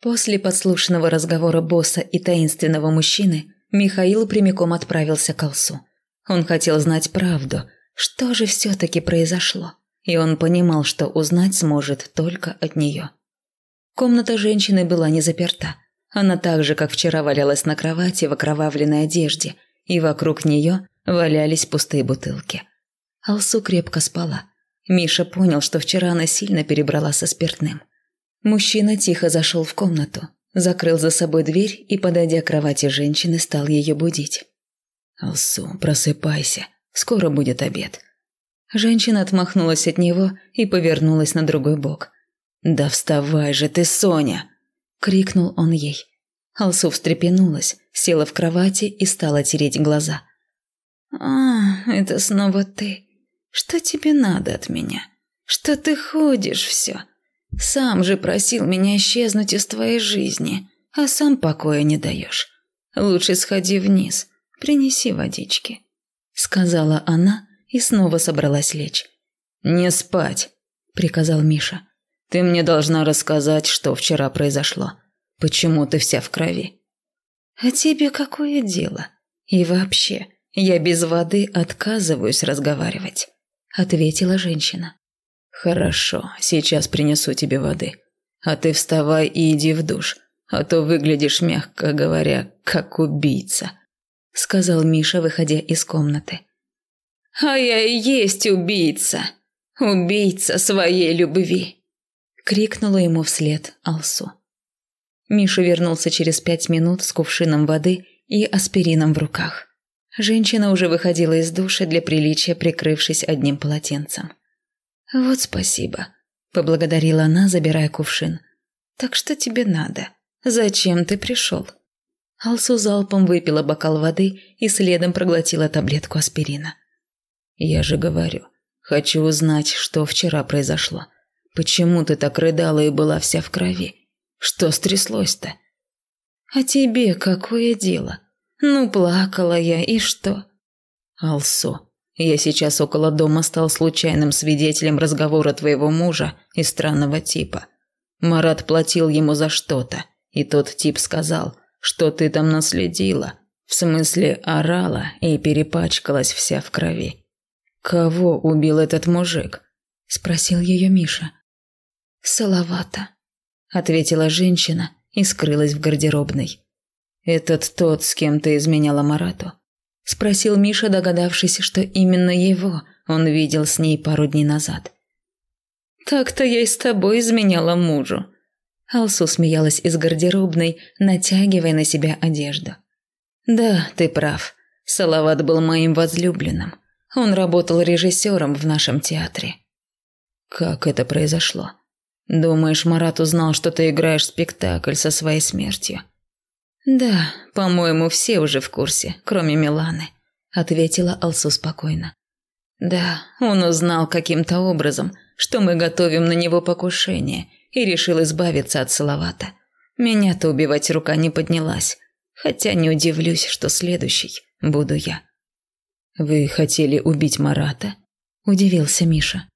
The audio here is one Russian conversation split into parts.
После подслушанного разговора босса и таинственного мужчины Михаил прямиком отправился к Алсу. Он хотел знать правду, что же все-таки произошло, и он понимал, что узнать сможет только от нее. Комната женщины была не заперта. Она так же, как вчера, валялась на кровати в окровавленной одежде, и вокруг нее валялись пустые бутылки. Алсу крепко спала. Миша понял, что вчера она сильно перебрала со спиртным. Мужчина тихо зашел в комнату, закрыл за собой дверь и, подойдя к кровати женщины, стал ее будить. «Алсу, просыпайся, скоро будет обед». Женщина отмахнулась от него и повернулась на другой бок. «Да вставай же ты, Соня!» – крикнул он ей. Алсу встрепенулась, села в кровати и стала тереть глаза. «А, это снова ты. Что тебе надо от меня? Что ты ходишь все? Сам же просил меня исчезнуть из твоей жизни, а сам покоя не даешь. Лучше сходи вниз, принеси водички», – сказала она и снова собралась лечь. «Не спать», – приказал Миша. «Ты мне должна рассказать, что вчера произошло. Почему ты вся в крови?» «А тебе какое дело? И вообще, я без воды отказываюсь разговаривать», – ответила женщина. «Хорошо, сейчас принесу тебе воды. А ты вставай и иди в душ, а то выглядишь, мягко говоря, как убийца», – сказал Миша, выходя из комнаты. «А я и есть убийца! Убийца своей любви!» – крикнула ему вслед Алсу. Миша вернулся через пять минут с кувшином воды и аспирином в руках. Женщина уже выходила из души для приличия, прикрывшись одним полотенцем. «Вот спасибо», – поблагодарила она, забирая кувшин. «Так что тебе надо? Зачем ты пришел?» Алсу залпом выпила бокал воды и следом проглотила таблетку аспирина. «Я же говорю, хочу узнать, что вчера произошло. Почему ты так рыдала и была вся в крови? Что стряслось-то?» «А тебе какое дело? Ну, плакала я, и что?» «Алсу, я сейчас около дома стал случайным свидетелем разговора твоего мужа и странного типа. Марат платил ему за что-то, и тот тип сказал, что ты там наследила, в смысле орала и перепачкалась вся в крови. Кого убил этот мужик? спросил ее Миша. Салавата, ответила женщина и скрылась в гардеробной. Этот тот, с кем ты изменяла Марату? – спросил Миша, догадавшись, что именно его он видел с ней пару дней назад. «Так-то я и с тобой изменяла мужу». Алсу смеялась из гардеробной, натягивая на себя одежду. «Да, ты прав. Салават был моим возлюбленным. Он работал режиссером в нашем театре». «Как это произошло? Думаешь, Марат узнал, что ты играешь спектакль со своей смертью?» «Да, по-моему, все уже в курсе, кроме Миланы», – ответила Алсу спокойно. «Да, он узнал каким-то образом, что мы готовим на него покушение, и решил избавиться от Салавата. Меня-то убивать рука не поднялась, хотя не удивлюсь, что следующий буду я». «Вы хотели убить Марата?» – удивился Миша.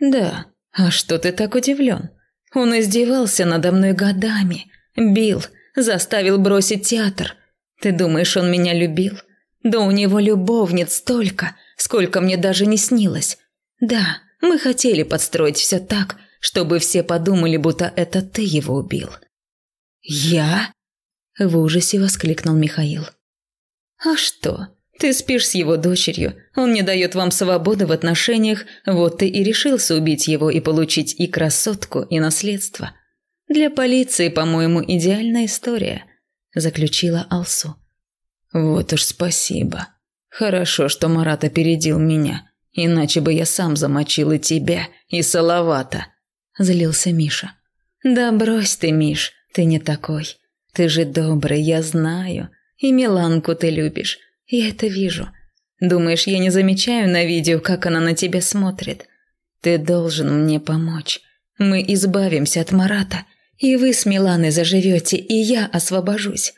«Да, а что ты так удивлен? Он издевался надо мной годами, бил, Заставил бросить театр. Ты думаешь, он меня любил? Да у него любовниц столько, сколько мне даже не снилось. Да, мы хотели подстроить все так, чтобы все подумали, будто это ты его убил». «Я?» – в ужасе воскликнул Михаил. «А что? Ты спишь с его дочерью, он не дает вам свободы в отношениях, вот ты и решился убить его и получить и красотку, и наследство. Для полиции, по-моему, идеальная история», – заключила Алсу. «Вот уж спасибо. Хорошо, что Марат опередил меня, иначе бы я сам замочил и тебя, и Салавата», – злился Миша. «Да брось ты, Миш, ты не такой. Ты же добрый, я знаю. И Миланку ты любишь, я это вижу. Думаешь, я не замечаю на видео, как она на тебя смотрит? Ты должен мне помочь. Мы избавимся от Марата и вы с Миланой заживете, и я освобожусь.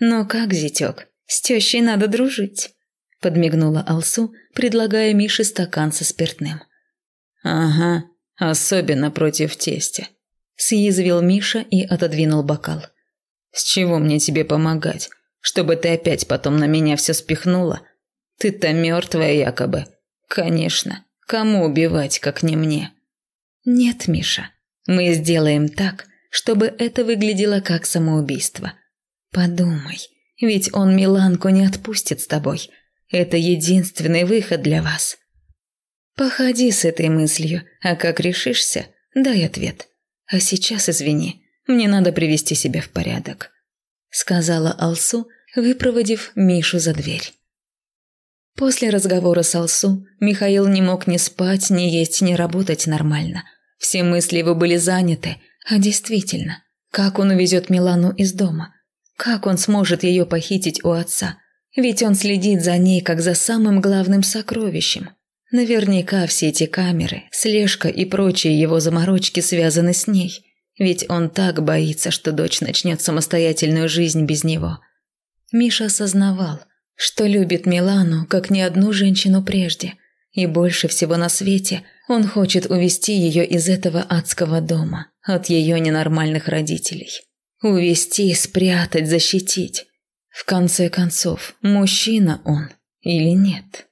Но как, зятек, с тещей надо дружить?» Подмигнула Алсу, предлагая Мише стакан со спиртным. «Ага, особенно против тестя. – съязвил Миша и отодвинул бокал. «С чего мне тебе помогать? Чтобы ты опять потом на меня все спихнула? Ты-то мертвая якобы. Конечно, кому убивать, как не мне?» «Нет, Миша, мы сделаем так, чтобы это выглядело как самоубийство. Подумай, ведь он Миланку не отпустит с тобой. Это единственный выход для вас». «Походи с этой мыслью, а как решишься, дай ответ. А сейчас извини, мне надо привести себя в порядок», — сказала Алсу, выпроводив Мишу за дверь. После разговора с Алсу Михаил не мог ни спать, ни есть, ни работать нормально. Все мысли его были заняты, а действительно, как он увезет Милану из дома? Как он сможет ее похитить у отца? Ведь он следит за ней, как за самым главным сокровищем. Наверняка все эти камеры, слежка и прочие его заморочки связаны с ней. Ведь он так боится, что дочь начнет самостоятельную жизнь без него. Миша осознавал, что любит Милану, как ни одну женщину прежде. И больше всего на свете он хочет увести ее из этого адского дома, от ее ненормальных родителей. Увести, спрятать, защитить. В конце концов, мужчина он или нет?